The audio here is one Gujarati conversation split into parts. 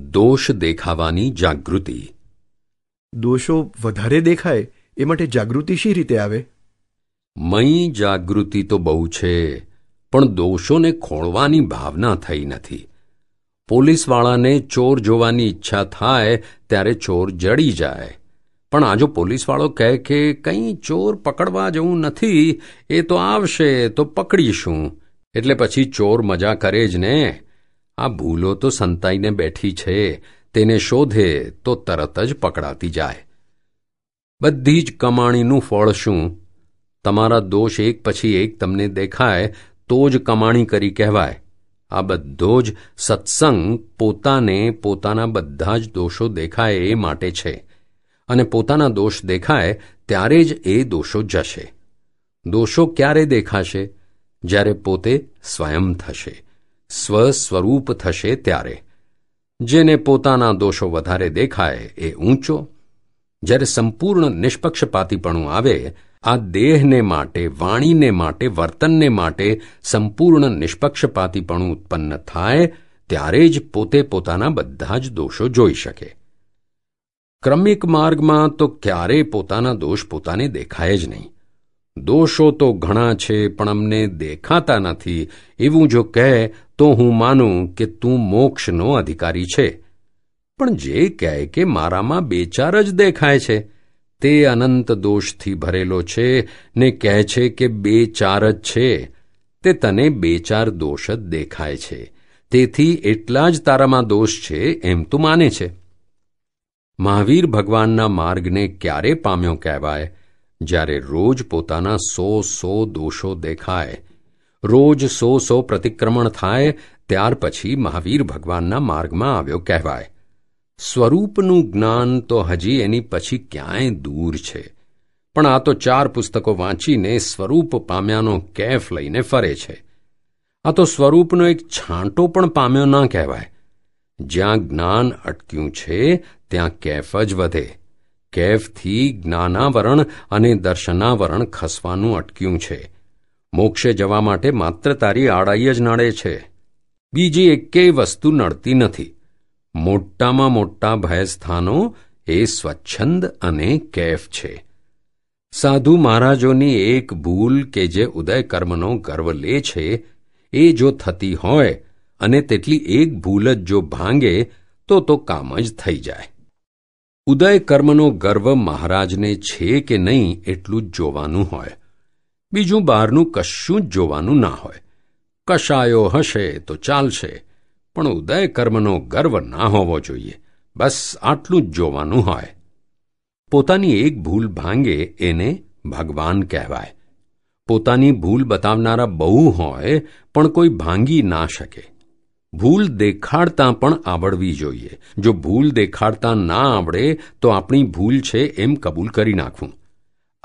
દોષ દેખાવાની જાગૃતિ. દોષો વધારે દેખાય એ માટે જાગૃતિ શી રીતે આવે? મય જાગૃતિ તો બહુ છે પણ દોષોને ખોળવાની ભાવના થઈ નથી. પોલીસવાળાને ચોર જોવાની ઈચ્છા થાય ત્યારે ચોર જડી જાય. પણ આ જો પોલીસવાળો કહે કે કંઈ ચોર પકડવા જવું નથી એ તો આવશે તો પકડીશું. એટલે પછી ચોર મજા કરે જ ને. આ ભૂલો તો સંતાઈને બેઠી છે, તેને શોધે તો તરત જ પકડાતી જાય. બધી જ કમાણીનું ફળ શું? તમારા દોષ એક પછી એક તમને દેખાય, તો જ કમાણી કરી કહેવાય. આ બધો જ સત્સંગ પોતાને પોતાના બધા જ દોષો દેખાય એ માટે છે. અને પોતાના દોષ દેખાય ત્યારે જ એ દોષો જશે. દોષો ક્યારે દેખાશે? જ્યારે પોતે સ્વયં થશે. સ્વ સ્વરૂપ થશે ત્યારે. જેને પોતાના દોષો વધારે દેખાય એ ઊંચો. જ્યારે સંપૂર્ણ નિષ્પક્ષપાતીપણું આવે, આ દેહને માટે, વાણીને માટે, વર્તનને માટે સંપૂર્ણ નિષ્પક્ષપાતીપણું ઉત્પન્ન થાય, ત્યારે જ પોતે પોતાના બધા જ દોષો જોઈ શકે. ક્રમિક માર્ગમાં તો ક્યારેય પોતાના દોષ પોતાને દેખાય જ નહીં. દોષો તો ઘણા છે, પણ અમને દેખાતા નથી. એવું જો કહે તો હું માનું કે તું મોક્ષનો અધિકારી છે. પણ જે કહે કે મારામાં બે ચાર જ દેખાય છે, તે અનંત દોષથી ભરેલો છે ને કહે છે કે બે ચાર જ છે, તે તને બે ચાર દોષ જ દેખાય છે. તેથી એટલા જ તારામાં દોષ છે એમ તું માને છે. મહાવીર ભગવાનના માર્ગને ક્યારે પામ્યો કહેવાય? જ્યારે રોજ પોતાના સો સો દોષો દેખાય રોજ સો સો પ્રતિક્રમણ થાય, ત્યાર પછી મહાવીર ભગવાનના માર્ગમાં આવ્યો કહેવાય. સ્વરૂપનું જ્ઞાન તો હજી એની પછી ક્યાંય દૂર છે. પણ આ તો ચાર પુસ્તકો વાંચીને સ્વરૂપ પામ્યાનો કેફ લઈને ફરે છે. આ તો સ્વરૂપનો એક છાંટો પણ પામ્યો ના કહેવાય. જ્યાં જ્ઞાન અટક્યું છે, ત્યાં કેફ જ વધે. કેફથી જ્ઞાનાવરણ અને દર્શનાવરણ ખસવાનું અટક્યું છે. મોક્ષે જવા માટે માત્ર તારી આડાઈ જ નડે છે. બીજી એકેય વસ્તુ નડતી નથી. મોટામાં મોટા ભયસ્થાનો એ સ્વચ્છંદ અને કેફ છે. સાધુ મહારાજોની એક ભૂલ કે જે ઉદય કર્મનો ગર્વ લે છે, એ જો થતી હોય અને તેટલી એક ભૂલ જ જો ભાંગે, તો તો કામ જ થઈ જાય. ઉદય કર્મનો ગર્વ મહારાજને છે કે નહીં એટલું જ જોવાનું હોય. બીજું બહારનું કશું જ જોવાનું ના હોય. કશાયો હશે તો ચાલશે, પણ ઉદય કર્મનો ગર્વ ના હોવો જોઈએ. બસ આટલું જ જોવાનું હોય. પોતાની એક ભૂલ ભાંગે એને ભગવાન કહેવાય. પોતાની ભૂલ બતાવનારા બહુ હોય, પણ કોઈ ભાંગી ના શકે. ભૂલ દેખાડતા પણ આવડવી જોઈએ. જો ભૂલ દેખાડતા ના આવડે, તો આપણી ભૂલ છે એમ કબૂલ કરી નાખવું.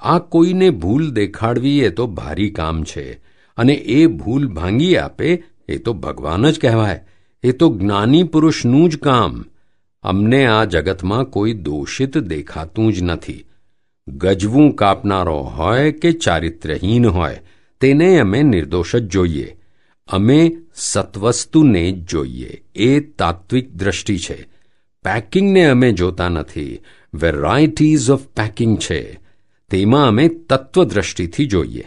આ કોઈને ભૂલ દેખાડવી એ તો ભારી કામ છે, અને એ ભૂલ ભાંગી આપે એ તો ભગવાન જ કહેવાય, એ તો જ્ઞાની પુરુષનું જ કામ. અમને આ જગતમાં કોઈ દોષિત દેખાતું જ નથી. ગજવું કાપનારો હોય કે ચારિત્રહીન હોય, તેને અમે નિર્દોષ જ જોઈએ. અમે સત્વસ્તુને જ જોઈએ, એ તાત્વિક દ્રષ્ટિ છે. પેકિંગને અમે જોતા નથી. વેરાયટીઝ ઓફ પેકિંગ છે. તેમાં અમે તત્વદ્રષ્ટિથી જોઈએ.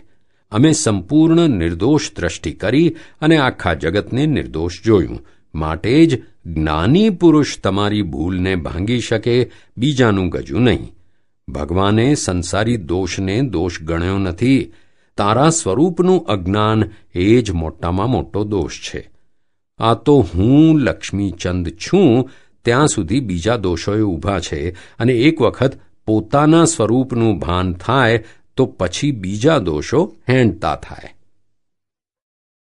અમે સંપૂર્ણ નિર્દોષ દ્રષ્ટિ કરી અને આખા જગતને નિર્દોષ જોયું. માટે જ જ્ઞાની પુરુષ તમારી ભૂલને ભાંગી શકે, બીજાનું ગજું નહીં. ભગવાને સંસારી દોષને દોષ ગણ્યો નથી. તારા સ્વરૂપનું અજ્ઞાન એ જ મોટામાં મોટો દોષ છે. આ તો હું લક્ષ્મીચંદ છું, ત્યાં સુધી બીજા દોષોએ ઊભા છે અને એક વખત પોતાના સ્વરૂપનું ભાન થાય તો પછી બીજા દોષો હેંડતા થાય.